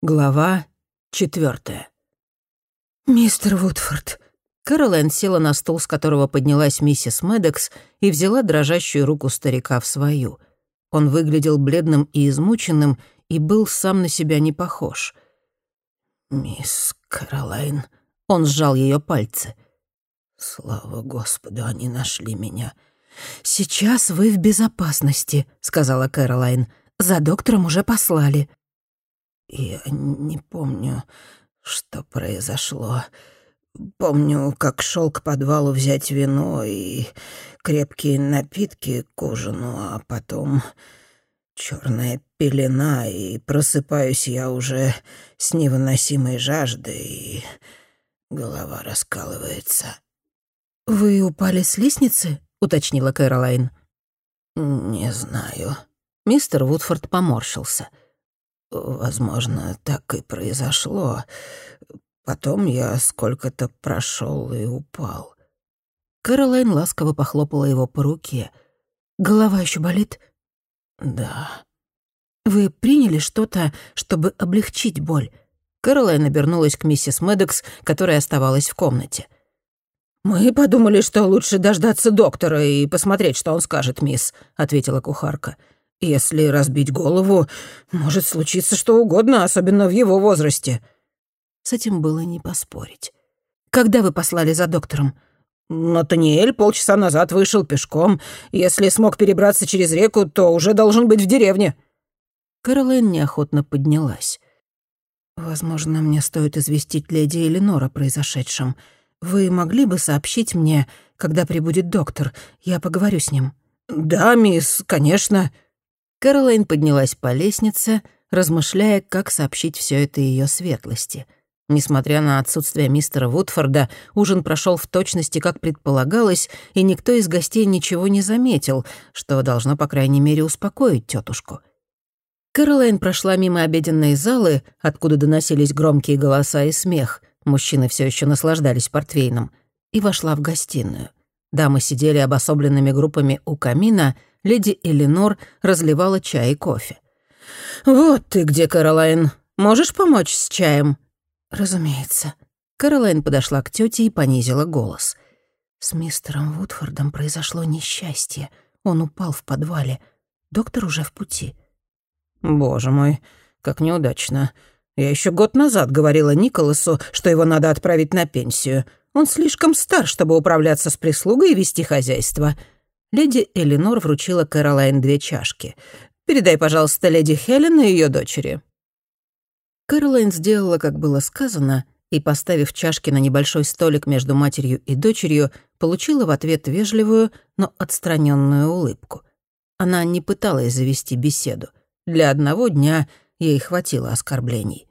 Глава четвертая. «Мистер Вудфорд». Кэролайн села на стул, с которого поднялась миссис Медекс, и взяла дрожащую руку старика в свою. Он выглядел бледным и измученным, и был сам на себя не похож. «Мисс Кэролайн...» Он сжал ее пальцы. «Слава Господу, они нашли меня». «Сейчас вы в безопасности», — сказала Кэролайн. «За доктором уже послали». Я не помню, что произошло. Помню, как шел к подвалу взять вино и крепкие напитки к ужину, а потом черная пелена, и просыпаюсь я уже с невыносимой жаждой, и голова раскалывается. «Вы упали с лестницы?» — уточнила Кэролайн. «Не знаю». Мистер Вудфорд поморщился — Возможно, так и произошло. Потом я сколько-то прошел и упал. Кэролайн ласково похлопала его по руке. «Голова еще болит?» «Да». «Вы приняли что-то, чтобы облегчить боль?» Кэролайн обернулась к миссис Медекс, которая оставалась в комнате. «Мы подумали, что лучше дождаться доктора и посмотреть, что он скажет, мисс», — ответила кухарка. Если разбить голову, может случиться что угодно, особенно в его возрасте». С этим было не поспорить. «Когда вы послали за доктором?» «Натаниэль полчаса назад вышел пешком. Если смог перебраться через реку, то уже должен быть в деревне». Каролайн неохотно поднялась. «Возможно, мне стоит известить леди Эленор о произошедшем. Вы могли бы сообщить мне, когда прибудет доктор? Я поговорю с ним». «Да, мисс, конечно». Кэролайн поднялась по лестнице, размышляя, как сообщить все это ее светлости. Несмотря на отсутствие мистера Вудфорда, ужин прошел в точности, как предполагалось, и никто из гостей ничего не заметил, что должно, по крайней мере, успокоить тетушку. Кэролайн прошла мимо обеденной залы, откуда доносились громкие голоса и смех, мужчины все еще наслаждались портвейном, и вошла в гостиную. Дамы сидели обособленными группами у камина — леди Эленор разливала чай и кофе. «Вот ты где, Каролайн. Можешь помочь с чаем?» «Разумеется». Каролайн подошла к тете и понизила голос. «С мистером Вудфордом произошло несчастье. Он упал в подвале. Доктор уже в пути». «Боже мой, как неудачно. Я еще год назад говорила Николасу, что его надо отправить на пенсию. Он слишком стар, чтобы управляться с прислугой и вести хозяйство. Леди Элинор вручила Кэролайн две чашки. «Передай, пожалуйста, леди Хелен и ее дочери». Кэролайн сделала, как было сказано, и, поставив чашки на небольшой столик между матерью и дочерью, получила в ответ вежливую, но отстраненную улыбку. Она не пыталась завести беседу. Для одного дня ей хватило оскорблений.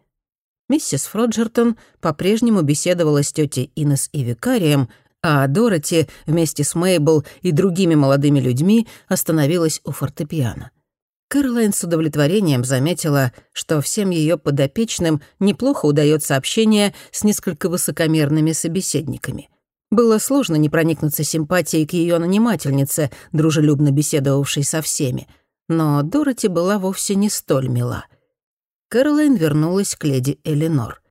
Миссис Фроджертон по-прежнему беседовала с тетей Инес и викарием, а Дороти вместе с Мейбл и другими молодыми людьми остановилась у фортепиано. Кэролайн с удовлетворением заметила, что всем ее подопечным неплохо удается общение с несколько высокомерными собеседниками. Было сложно не проникнуться симпатией к ее нанимательнице, дружелюбно беседовавшей со всеми. Но Дороти была вовсе не столь мила. Кэролайн вернулась к леди Эленор —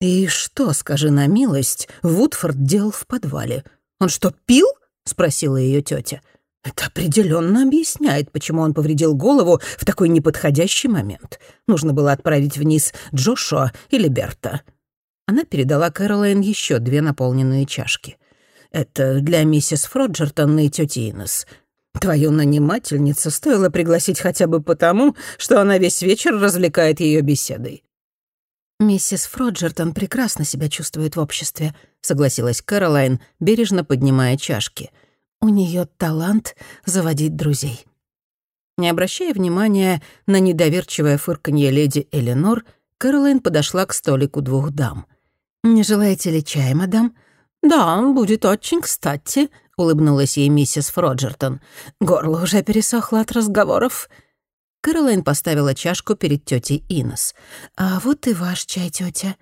«И что, скажи на милость, Вудфорд делал в подвале? Он что, пил?» — спросила ее тетя. «Это определенно объясняет, почему он повредил голову в такой неподходящий момент. Нужно было отправить вниз Джошуа или Берта». Она передала Кэролайн еще две наполненные чашки. «Это для миссис Фроджертон и тети Инес. Твою нанимательницу стоило пригласить хотя бы потому, что она весь вечер развлекает ее беседой. «Миссис Фроджертон прекрасно себя чувствует в обществе», — согласилась Кэролайн, бережно поднимая чашки. «У нее талант заводить друзей». Не обращая внимания на недоверчивое фырканье леди Эленор, Кэролайн подошла к столику двух дам. «Не желаете ли чая, мадам?» «Да, будет очень кстати», — улыбнулась ей миссис Фроджертон. «Горло уже пересохло от разговоров». Кэролайн поставила чашку перед тетей Инес. «А вот и ваш чай, тетя.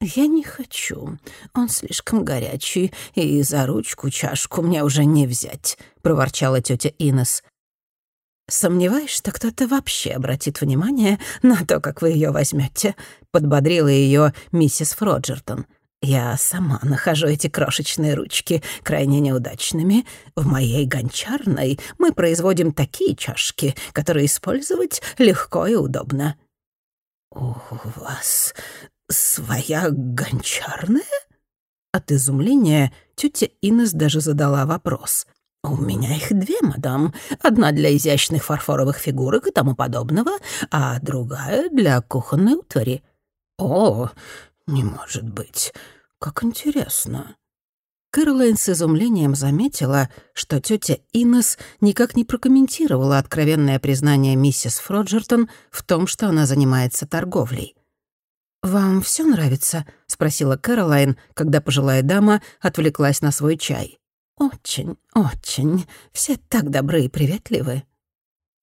«Я не хочу. Он слишком горячий, и за ручку чашку мне уже не взять», — проворчала тетя Инес. Сомневаюсь, что кто-то вообще обратит внимание на то, как вы ее возьмете, подбодрила ее миссис Фроджертон. Я сама нахожу эти крошечные ручки крайне неудачными. В моей гончарной мы производим такие чашки, которые использовать легко и удобно. «У вас своя гончарная?» От изумления тетя Инес даже задала вопрос. «У меня их две, мадам. Одна для изящных фарфоровых фигурок и тому подобного, а другая для кухонной утвари». «О, не может быть. Как интересно». Кэролайн с изумлением заметила, что тетя Инес никак не прокомментировала откровенное признание миссис Фроджертон в том, что она занимается торговлей. «Вам все нравится?» — спросила Кэролайн, когда пожилая дама отвлеклась на свой чай. «Очень, очень. Все так добры и приветливы».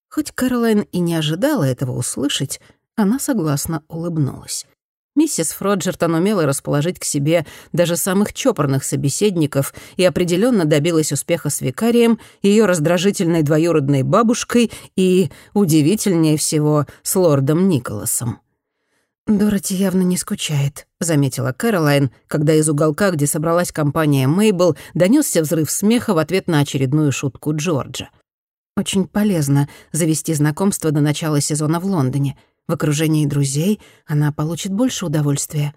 Хоть Кэролайн и не ожидала этого услышать, она согласно улыбнулась. Миссис Фроджертон умела расположить к себе даже самых чопорных собеседников и определенно добилась успеха с викарием, ее раздражительной двоюродной бабушкой и, удивительнее всего, с лордом Николасом. «Дороти явно не скучает», — заметила Кэролайн, когда из уголка, где собралась компания Мейбл, донесся взрыв смеха в ответ на очередную шутку Джорджа. «Очень полезно завести знакомство до начала сезона в Лондоне. В окружении друзей она получит больше удовольствия».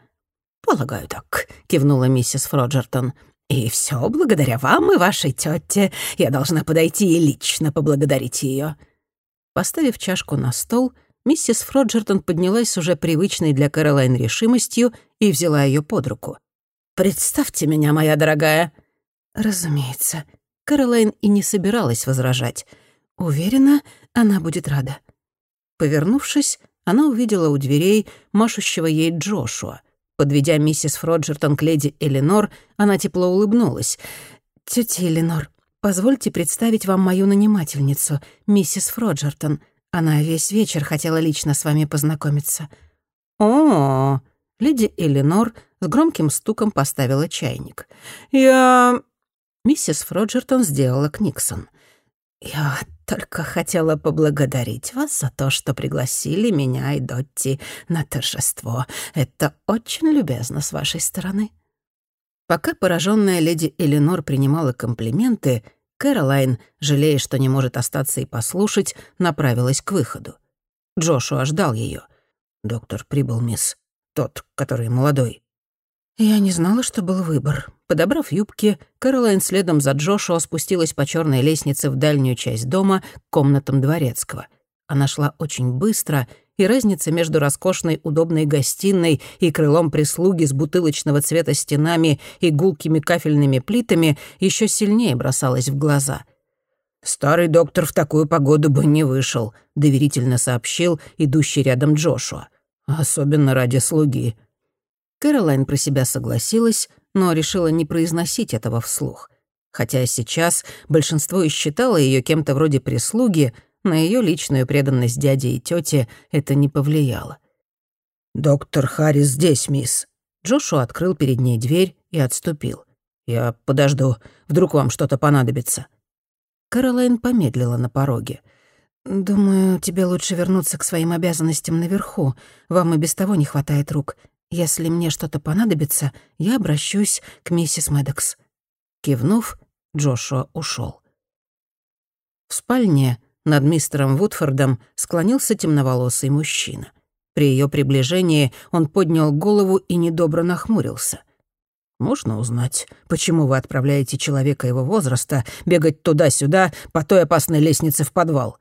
«Полагаю, так», — кивнула миссис Фроджертон. «И все благодаря вам и вашей тете. Я должна подойти и лично поблагодарить ее. Поставив чашку на стол, — миссис Фроджертон поднялась с уже привычной для Кэролайн решимостью и взяла ее под руку. «Представьте меня, моя дорогая!» «Разумеется». Кэролайн и не собиралась возражать. Уверена, она будет рада. Повернувшись, она увидела у дверей машущего ей Джошуа. Подведя миссис Фроджертон к леди Эленор, она тепло улыбнулась. «Тётя Эленор, позвольте представить вам мою нанимательницу, миссис Фроджертон. Она весь вечер хотела лично с вами познакомиться». «О, леди Эленор с громким стуком поставила чайник. «Я...» Миссис Фроджертон сделала Книксон. «Я только хотела поблагодарить вас за то, что пригласили меня и Дотти на торжество. Это очень любезно с вашей стороны». Пока пораженная леди Эленор принимала комплименты, Кэролайн, жалея, что не может остаться и послушать, направилась к выходу. Джошуа ждал ее. «Доктор прибыл, мисс. Тот, который молодой». Я не знала, что был выбор. Подобрав юбки, Кэролайн следом за Джошуа спустилась по черной лестнице в дальнюю часть дома к комнатам дворецкого. Она шла очень быстро и разница между роскошной удобной гостиной и крылом прислуги с бутылочного цвета стенами и гулкими кафельными плитами еще сильнее бросалась в глаза. «Старый доктор в такую погоду бы не вышел», — доверительно сообщил идущий рядом Джошуа. «Особенно ради слуги». Кэролайн про себя согласилась, но решила не произносить этого вслух. Хотя сейчас большинство и считало ее кем-то вроде прислуги — на ее личную преданность дяде и тете это не повлияло. «Доктор Харрис здесь, мисс». Джошуа открыл перед ней дверь и отступил. «Я подожду. Вдруг вам что-то понадобится». Каролайн помедлила на пороге. «Думаю, тебе лучше вернуться к своим обязанностям наверху. Вам и без того не хватает рук. Если мне что-то понадобится, я обращусь к миссис Медекс». Кивнув, Джошуа ушел. В спальне над мистером Вудфордом склонился темноволосый мужчина. При ее приближении он поднял голову и недобро нахмурился. «Можно узнать, почему вы отправляете человека его возраста бегать туда-сюда по той опасной лестнице в подвал?»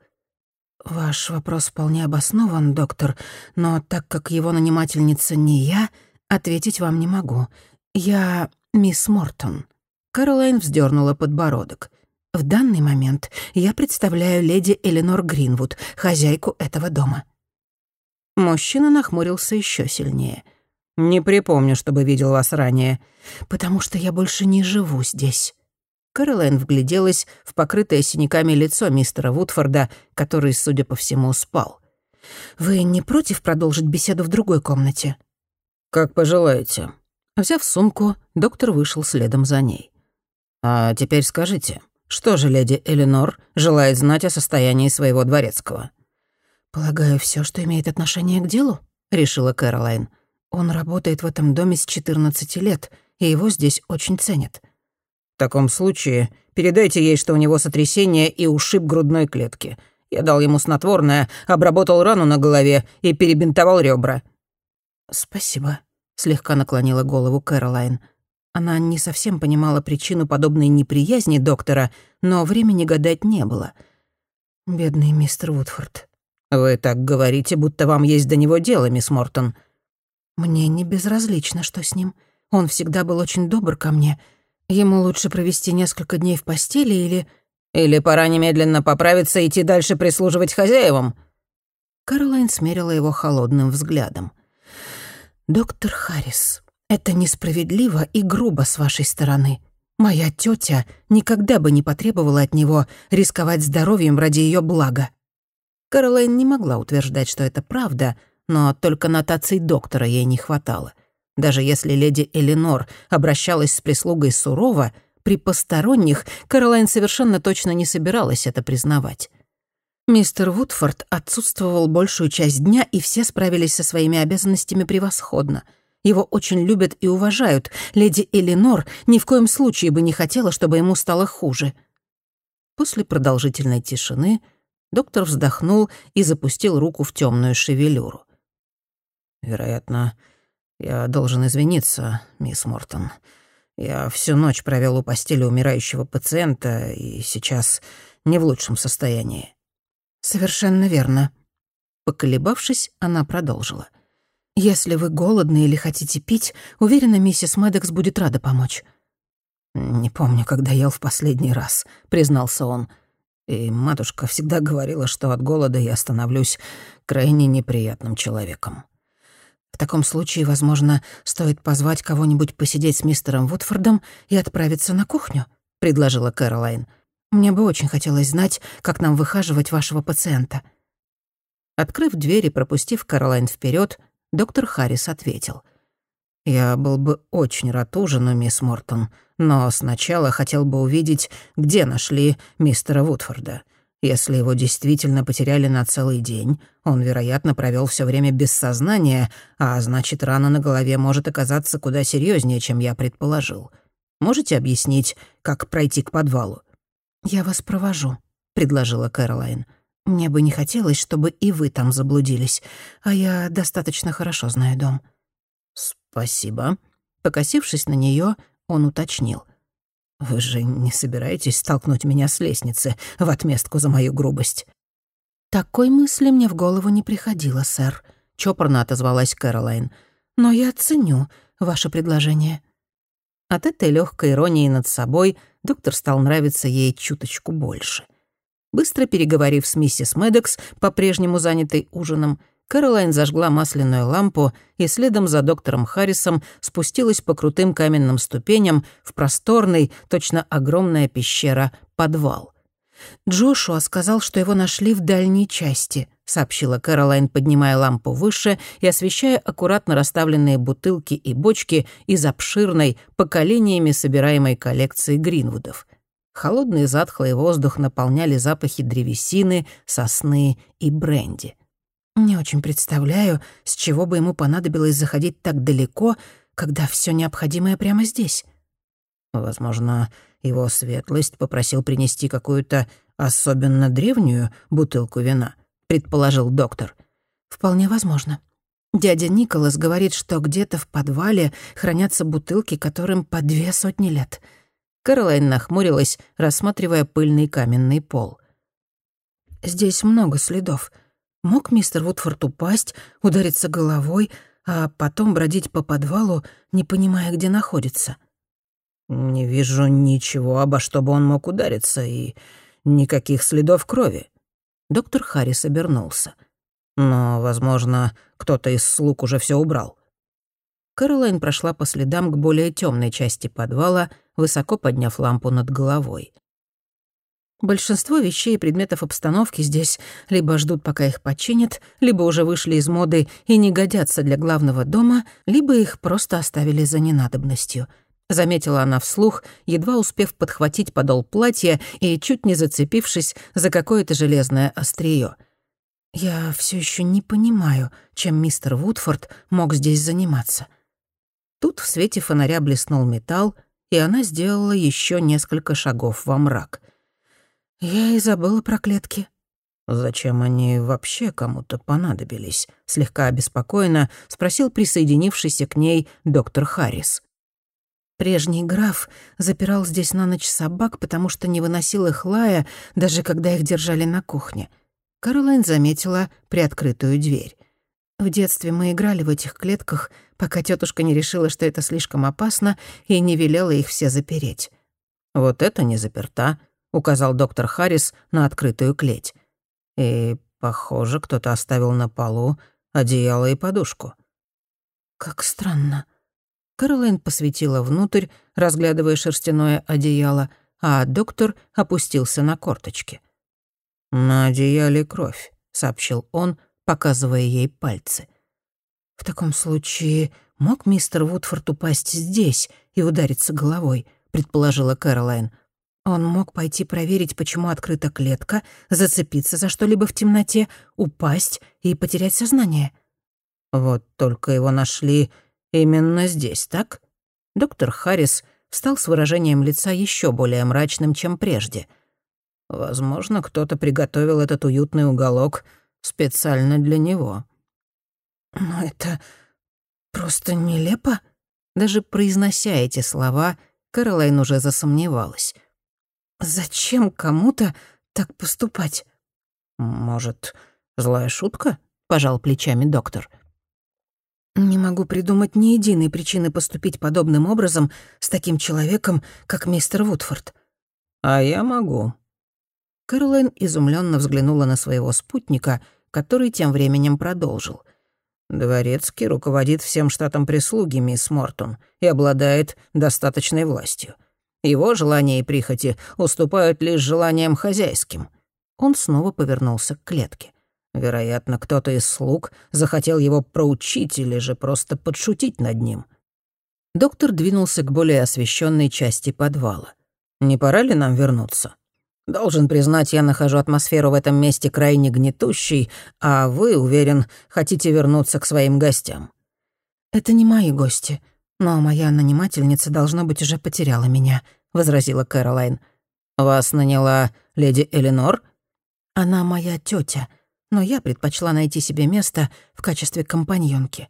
«Ваш вопрос вполне обоснован, доктор, но так как его нанимательница не я, ответить вам не могу. Я мисс Мортон». Каролайн вздернула подбородок. В данный момент я представляю леди Эленор Гринвуд, хозяйку этого дома». Мужчина нахмурился еще сильнее. «Не припомню, чтобы видел вас ранее. Потому что я больше не живу здесь». Кэролайн вгляделась в покрытое синяками лицо мистера Вудфорда, который, судя по всему, спал. «Вы не против продолжить беседу в другой комнате?» «Как пожелаете». Взяв сумку, доктор вышел следом за ней. «А теперь скажите, Что же леди Эленор желает знать о состоянии своего дворецкого?» «Полагаю, все, что имеет отношение к делу», — решила Кэролайн. «Он работает в этом доме с 14 лет, и его здесь очень ценят». «В таком случае передайте ей, что у него сотрясение и ушиб грудной клетки. Я дал ему снотворное, обработал рану на голове и перебинтовал ребра». «Спасибо», — слегка наклонила голову Кэролайн. Она не совсем понимала причину подобной неприязни доктора, но времени гадать не было. «Бедный мистер Вудфорд». «Вы так говорите, будто вам есть до него дело, мисс Мортон». «Мне не безразлично, что с ним. Он всегда был очень добр ко мне. Ему лучше провести несколько дней в постели или...» «Или пора немедленно поправиться и идти дальше прислуживать хозяевам?» Каролайн смерила его холодным взглядом. «Доктор Харрис, это несправедливо и грубо с вашей стороны. Моя тетя никогда бы не потребовала от него рисковать здоровьем ради ее блага». Каролайн не могла утверждать, что это правда, но только нотаций доктора ей не хватало. Даже если леди Эленор обращалась с прислугой сурово, при посторонних Каролайн совершенно точно не собиралась это признавать. Мистер Вудфорд отсутствовал большую часть дня, и все справились со своими обязанностями превосходно. Его очень любят и уважают. Леди Элинор ни в коем случае бы не хотела, чтобы ему стало хуже. После продолжительной тишины доктор вздохнул и запустил руку в темную шевелюру. «Вероятно, я должен извиниться, мисс Мортон. Я всю ночь провел у постели умирающего пациента и сейчас не в лучшем состоянии. «Совершенно верно». Поколебавшись, она продолжила. «Если вы голодны или хотите пить, уверена, миссис Мэддокс будет рада помочь». «Не помню, когда ел в последний раз», — признался он. «И матушка всегда говорила, что от голода я становлюсь крайне неприятным человеком». «В таком случае, возможно, стоит позвать кого-нибудь посидеть с мистером Вудфордом и отправиться на кухню», — предложила Кэролайн. Мне бы очень хотелось знать, как нам выхаживать вашего пациента». Открыв дверь и пропустив Каролайн вперед, доктор Харрис ответил. «Я был бы очень рад ужину, мисс Мортон, но сначала хотел бы увидеть, где нашли мистера Вудфорда. Если его действительно потеряли на целый день, он, вероятно, провел все время без сознания, а значит, рана на голове может оказаться куда серьезнее, чем я предположил. Можете объяснить, как пройти к подвалу? «Я вас провожу», — предложила Кэролайн. «Мне бы не хотелось, чтобы и вы там заблудились, а я достаточно хорошо знаю дом». «Спасибо». Покосившись на нее, он уточнил. «Вы же не собираетесь столкнуть меня с лестницы в отместку за мою грубость?» «Такой мысли мне в голову не приходило, сэр», — чопорно отозвалась Кэролайн. «Но я ценю ваше предложение». От этой легкой иронии над собой доктор стал нравиться ей чуточку больше. Быстро переговорив с миссис Медекс, по-прежнему занятой ужином, Кэролайн зажгла масляную лампу и следом за доктором Харрисом спустилась по крутым каменным ступеням в просторный, точно огромная пещера, подвал. «Джошуа сказал, что его нашли в дальней части», — сообщила Кэролайн, поднимая лампу выше и освещая аккуратно расставленные бутылки и бочки из обширной, поколениями собираемой коллекции Гринвудов. Холодный затхлый воздух наполняли запахи древесины, сосны и бренди. «Не очень представляю, с чего бы ему понадобилось заходить так далеко, когда все необходимое прямо здесь». «Возможно, его светлость попросил принести какую-то особенно древнюю бутылку вина, предположил доктор. Вполне возможно. Дядя Николас говорит, что где-то в подвале хранятся бутылки, которым по две сотни лет. Каролайн нахмурилась, рассматривая пыльный каменный пол. «Здесь много следов. Мог мистер Вудфорд упасть, удариться головой, а потом бродить по подвалу, не понимая, где находится?» «Не вижу ничего, обо что бы он мог удариться, и никаких следов крови». Доктор Харрис обернулся. «Но, возможно, кто-то из слуг уже все убрал». Кэролайн прошла по следам к более темной части подвала, высоко подняв лампу над головой. Большинство вещей и предметов обстановки здесь либо ждут, пока их починят, либо уже вышли из моды и не годятся для главного дома, либо их просто оставили за ненадобностью — заметила она вслух, едва успев подхватить подол платья и чуть не зацепившись за какое-то железное острие. «Я все еще не понимаю, чем мистер Вудфорд мог здесь заниматься». Тут в свете фонаря блеснул металл, и она сделала еще несколько шагов во мрак. «Я и забыла про клетки». «Зачем они вообще кому-то понадобились?» — слегка обеспокоенно спросил присоединившийся к ней доктор Харрис. Прежний граф запирал здесь на ночь собак, потому что не выносил их лая, даже когда их держали на кухне. Каролайн заметила приоткрытую дверь. В детстве мы играли в этих клетках, пока тетушка не решила, что это слишком опасно, и не велела их все запереть. «Вот это не заперта», — указал доктор Харрис на открытую клеть. «И, похоже, кто-то оставил на полу одеяло и подушку». «Как странно», Кэролайн посветила внутрь, разглядывая шерстяное одеяло, а доктор опустился на корточки. «На одеяле кровь», — сообщил он, показывая ей пальцы. «В таком случае мог мистер Вудфорд упасть здесь и удариться головой», — предположила Кэролайн. Он мог пойти проверить, почему открыта клетка, зацепиться за что-либо в темноте, упасть и потерять сознание. Вот только его нашли Именно здесь, так? Доктор Харрис встал с выражением лица еще более мрачным, чем прежде. Возможно, кто-то приготовил этот уютный уголок специально для него. Но это просто нелепо. Даже произнося эти слова, Каролайн уже засомневалась. Зачем кому-то так поступать? Может, злая шутка? пожал плечами доктор. Не могу придумать ни единой причины поступить подобным образом с таким человеком, как мистер Вудфорд. А я могу. Кэролайн изумленно взглянула на своего спутника, который тем временем продолжил. Дворецкий руководит всем штатом прислуги, мисс Мортон, и обладает достаточной властью. Его желания и прихоти уступают лишь желаниям хозяйским. Он снова повернулся к клетке. Вероятно, кто-то из слуг захотел его проучить или же просто подшутить над ним. Доктор двинулся к более освещенной части подвала. «Не пора ли нам вернуться? Должен признать, я нахожу атмосферу в этом месте крайне гнетущей, а вы, уверен, хотите вернуться к своим гостям». «Это не мои гости, но моя нанимательница, должно быть, уже потеряла меня», — возразила Кэролайн. «Вас наняла леди Эленор?» «Она моя тетя но я предпочла найти себе место в качестве компаньонки.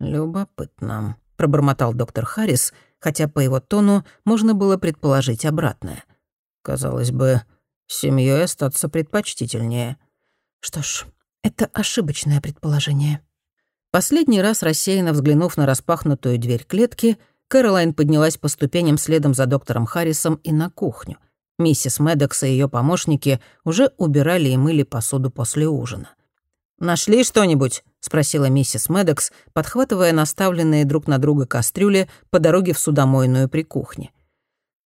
«Любопытно», — пробормотал доктор Харрис, хотя по его тону можно было предположить обратное. «Казалось бы, с семьёй остаться предпочтительнее». «Что ж, это ошибочное предположение». Последний раз рассеянно взглянув на распахнутую дверь клетки, Кэролайн поднялась по ступеням следом за доктором Харрисом и на кухню. Миссис Медекс и ее помощники уже убирали и мыли посуду после ужина. «Нашли что-нибудь?» — спросила миссис Медекс, подхватывая наставленные друг на друга кастрюли по дороге в судомойную при кухне.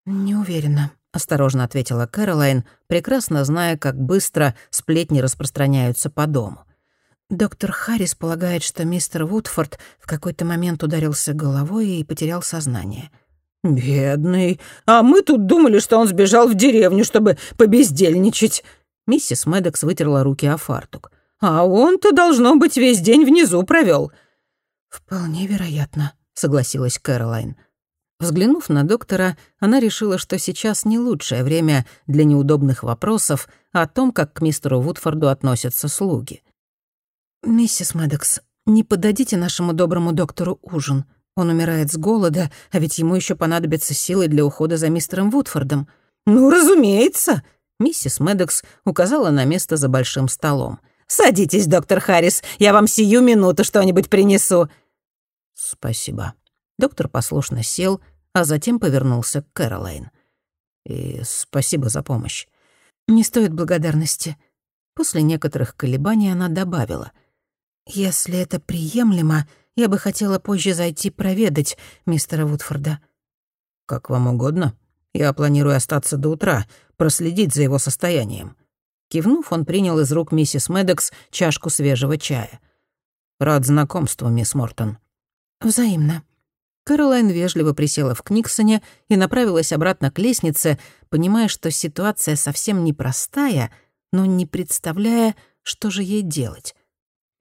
«Не уверена», — осторожно ответила Кэролайн, прекрасно зная, как быстро сплетни распространяются по дому. Доктор Харрис полагает, что мистер Вудфорд в какой-то момент ударился головой и потерял сознание. «Бедный. А мы тут думали, что он сбежал в деревню, чтобы побездельничать». Миссис Медекс вытерла руки о фартук. «А он-то, должно быть, весь день внизу провел. «Вполне вероятно», — согласилась Кэролайн. Взглянув на доктора, она решила, что сейчас не лучшее время для неудобных вопросов о том, как к мистеру Вудфорду относятся слуги. «Миссис Медекс, не подадите нашему доброму доктору ужин», он умирает с голода, а ведь ему еще понадобятся силы для ухода за мистером Вудфордом. «Ну, разумеется!» Миссис Медекс указала на место за большим столом. «Садитесь, доктор Харрис, я вам сию минуту что-нибудь принесу». «Спасибо». Доктор послушно сел, а затем повернулся к Кэролайн. «И спасибо за помощь». «Не стоит благодарности». После некоторых колебаний она добавила. «Если это приемлемо, я бы хотела позже зайти проведать мистера Вудфорда». «Как вам угодно. Я планирую остаться до утра, проследить за его состоянием». Кивнув, он принял из рук миссис Медекс чашку свежего чая. «Рад знакомству, мисс Мортон». «Взаимно». Кэролайн вежливо присела в Книксоне и направилась обратно к лестнице, понимая, что ситуация совсем непростая, но не представляя, что же ей делать.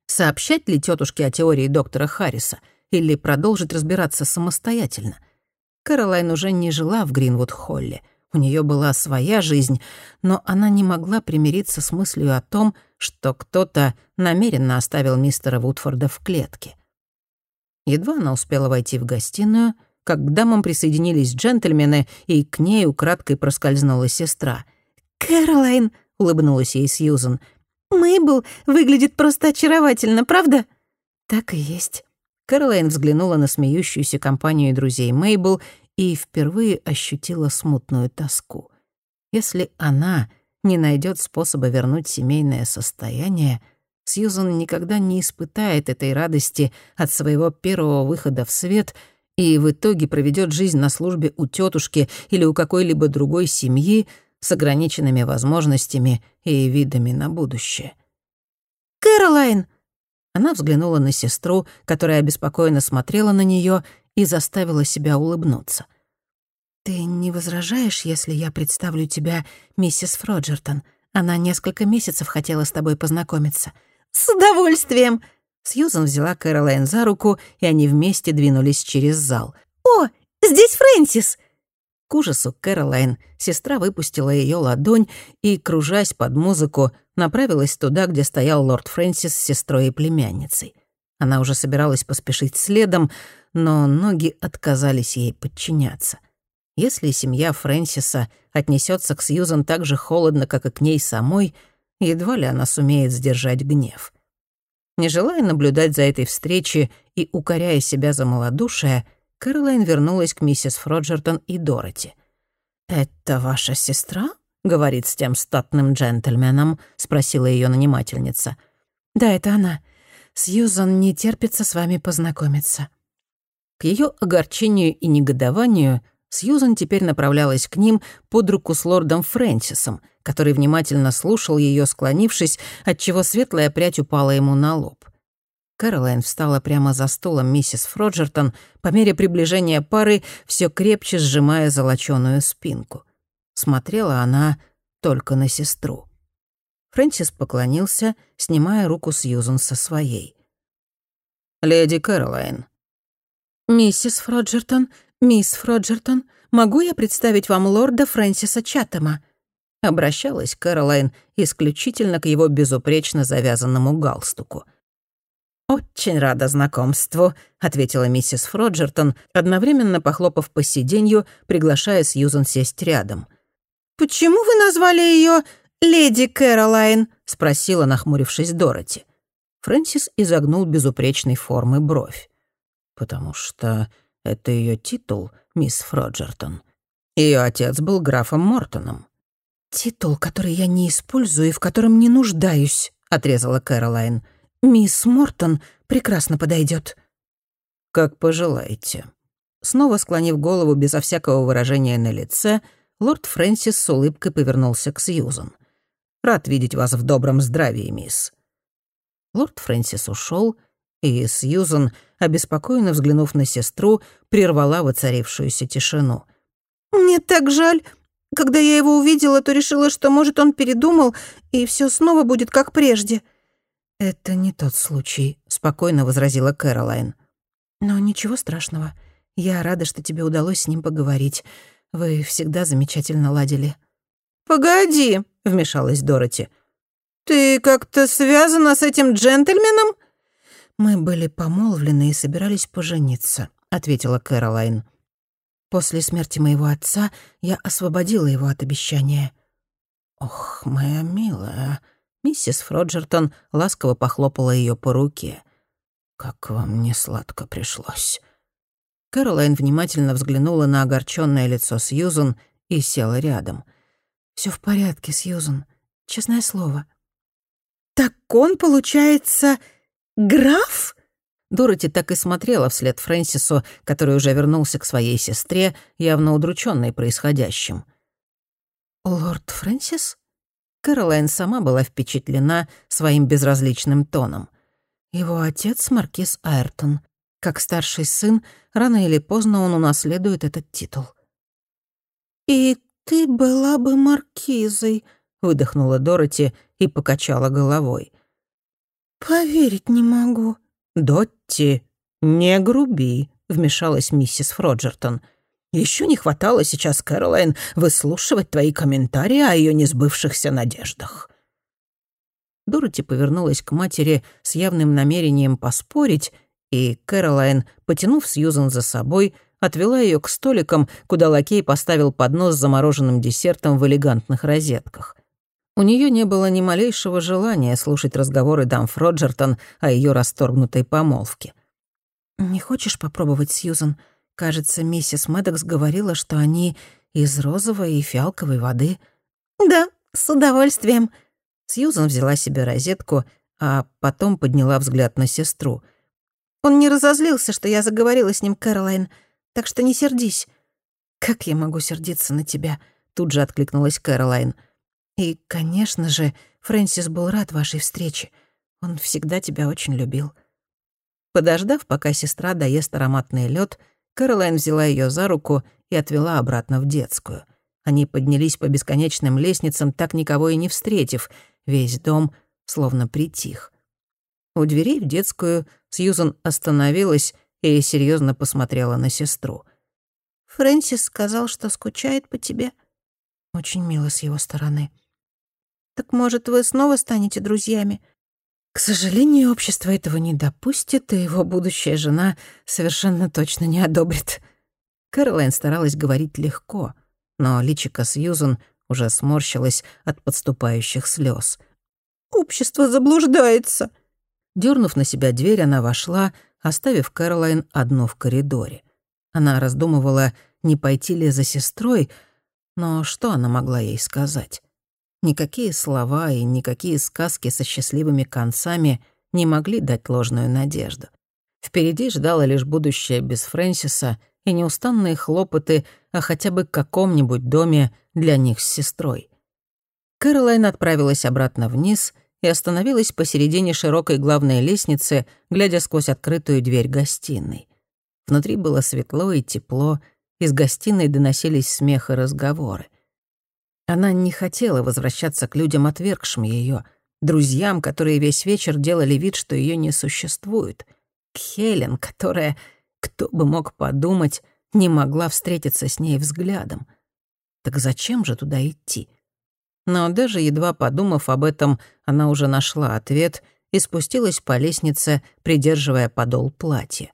Сообщать ли тетушке о теории доктора Харриса или продолжить разбираться самостоятельно? Кэролайн уже не жила в Гринвуд-Холле. У нее была своя жизнь, но она не могла примириться с мыслью о том, что кто-то намеренно оставил мистера Вудфорда в клетке. Едва она успела войти в гостиную, как к дамам присоединились джентльмены, и к ней украдкой проскользнула сестра. «Кэролайн», — улыбнулась ей Сьюзен, — «Мейбл выглядит просто очаровательно, правда?» «Так и есть». Кэролайн взглянула на смеющуюся компанию друзей Мейбл и впервые ощутила смутную тоску. Если она не найдет способа вернуть семейное состояние, Сьюзан никогда не испытает этой радости от своего первого выхода в свет и в итоге проведет жизнь на службе у тетушки или у какой-либо другой семьи с ограниченными возможностями и видами на будущее. «Кэролайн!» Она взглянула на сестру, которая обеспокоенно смотрела на нее и заставила себя улыбнуться. «Ты не возражаешь, если я представлю тебя миссис Фроджертон? Она несколько месяцев хотела с тобой познакомиться». «С удовольствием!» Сьюзан взяла Кэролайн за руку, и они вместе двинулись через зал. «О, здесь Фрэнсис!» К ужасу Кэролайн сестра выпустила ее ладонь и, кружась под музыку, направилась туда, где стоял лорд Фрэнсис с сестрой и племянницей. Она уже собиралась поспешить следом, но ноги отказались ей подчиняться. Если семья Фрэнсиса отнесется к Сьюзан так же холодно, как и к ней самой, едва ли она сумеет сдержать гнев. Не желая наблюдать за этой встречей и укоряя себя за малодушие, Кэролайн вернулась к миссис Фроджертон и Дороти. «Это ваша сестра?» — говорит с тем статным джентльменом, — спросила ее нанимательница. «Да, это она. Сьюзан не терпится с вами познакомиться». К ее огорчению и негодованию Сьюзан теперь направлялась к ним под руку с лордом Фрэнсисом, который внимательно слушал ее, склонившись, отчего светлая прядь упала ему на лоб. Кэролайн встала прямо за столом миссис Фроджертон, по мере приближения пары все крепче сжимая золочёную спинку. Смотрела она только на сестру. Фрэнсис поклонился, снимая руку Сьюзан со своей. «Леди Кэролайн». «Миссис Фроджертон, мисс Фроджертон, могу я представить вам лорда Фрэнсиса Чаттема?» Обращалась Кэролайн исключительно к его безупречно завязанному галстуку. «Очень рада знакомству», — ответила миссис Фроджертон, одновременно похлопав по сиденью, приглашая Сьюзан сесть рядом. «Почему вы назвали ее леди Кэролайн?» — спросила, нахмурившись Дороти. Фрэнсис изогнул безупречной формы бровь. «Потому что это ее титул, мисс Фроджертон. Ее отец был графом Мортоном. «Титул, который я не использую и в котором не нуждаюсь», — отрезала Кэролайн. «Мисс Мортон прекрасно подойдет. «Как пожелаете». Снова склонив голову безо всякого выражения на лице, лорд Фрэнсис с улыбкой повернулся к Сьюзан. «Рад видеть вас в добром здравии, мисс». Лорд Фрэнсис ушел, и Сьюзан, обеспокоенно взглянув на сестру, прервала воцарившуюся тишину. «Мне так жаль. Когда я его увидела, то решила, что, может, он передумал, и все снова будет как прежде». «Это не тот случай», — спокойно возразила Кэролайн. «Но ничего страшного. Я рада, что тебе удалось с ним поговорить. Вы всегда замечательно ладили». «Погоди», — вмешалась Дороти. «Ты как-то связана с этим джентльменом?» «Мы были помолвлены и собирались пожениться», — ответила Кэролайн. После смерти моего отца я освободила его от обещания. «Ох, моя милая», — миссис Фроджертон ласково похлопала ее по руке. «Как вам не сладко пришлось». Кэролайн внимательно взглянула на огорченное лицо Сьюзан и села рядом. Все в порядке, Сьюзан, честное слово». «Так он, получается, граф?» Дороти так и смотрела вслед Фрэнсису, который уже вернулся к своей сестре, явно удрученной происходящим. «Лорд Фрэнсис?» Кэролайн сама была впечатлена своим безразличным тоном. «Его отец — маркиз Айртон. Как старший сын, рано или поздно он унаследует этот титул. «И ты была бы маркизой», — выдохнула Дороти и покачала головой. «Поверить не могу». «Дотти, не груби», — вмешалась миссис Фроджертон. Еще не хватало сейчас, Кэролайн, выслушивать твои комментарии о ее несбывшихся надеждах». Дороти повернулась к матери с явным намерением поспорить, и Кэролайн, потянув Сьюзан за собой, отвела ее к столикам, куда лакей поставил поднос с замороженным десертом в элегантных розетках. У нее не было ни малейшего желания слушать разговоры дам Фроджертон о ее расторгнутой помолвке. «Не хочешь попробовать, Сьюзан? Кажется, миссис Мэддокс говорила, что они из розовой и фиалковой воды». «Да, с удовольствием». Сьюзан взяла себе розетку, а потом подняла взгляд на сестру. «Он не разозлился, что я заговорила с ним, Кэролайн, так что не сердись». «Как я могу сердиться на тебя?» — тут же откликнулась Кэролайн. «И, конечно же, Фрэнсис был рад вашей встрече. Он всегда тебя очень любил». Подождав, пока сестра доест ароматный лед, Кэролайн взяла ее за руку и отвела обратно в детскую. Они поднялись по бесконечным лестницам, так никого и не встретив. Весь дом словно притих. У дверей в детскую Сьюзан остановилась и серьезно посмотрела на сестру. «Фрэнсис сказал, что скучает по тебе». «Очень мило с его стороны». «Так, может, вы снова станете друзьями?» К сожалению, общество этого не допустит, и его будущая жена совершенно точно не одобрит. Кэролайн старалась говорить легко, но личико Сьюзан уже сморщилось от подступающих слез. «Общество заблуждается!» Дёрнув на себя дверь, она вошла, оставив Кэролайн одну в коридоре. Она раздумывала, не пойти ли за сестрой, но что она могла ей сказать? Никакие слова и никакие сказки со счастливыми концами не могли дать ложную надежду. Впереди ждало лишь будущее без Фрэнсиса и неустанные хлопоты о хотя бы каком-нибудь доме для них с сестрой. Кэролайн отправилась обратно вниз и остановилась посередине широкой главной лестницы, глядя сквозь открытую дверь гостиной. Внутри было светло и тепло, из гостиной доносились смех и разговоры. Она не хотела возвращаться к людям, отвергшим ее, друзьям, которые весь вечер делали вид, что ее не существует, к Хелен, которая, кто бы мог подумать, не могла встретиться с ней взглядом. Так зачем же туда идти? Но даже едва подумав об этом, она уже нашла ответ и спустилась по лестнице, придерживая подол платья.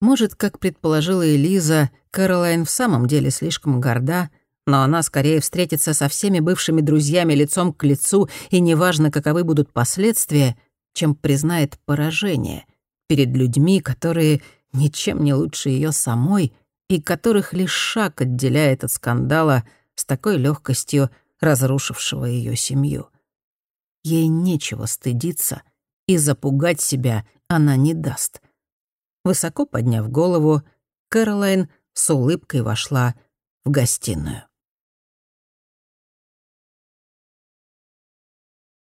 Может, как предположила Элиза, Кэролайн в самом деле слишком горда — но она скорее встретится со всеми бывшими друзьями лицом к лицу, и неважно, каковы будут последствия, чем признает поражение перед людьми, которые ничем не лучше ее самой и которых лишь шаг отделяет от скандала с такой легкостью разрушившего ее семью. Ей нечего стыдиться, и запугать себя она не даст. Высоко подняв голову, Кэролайн с улыбкой вошла в гостиную.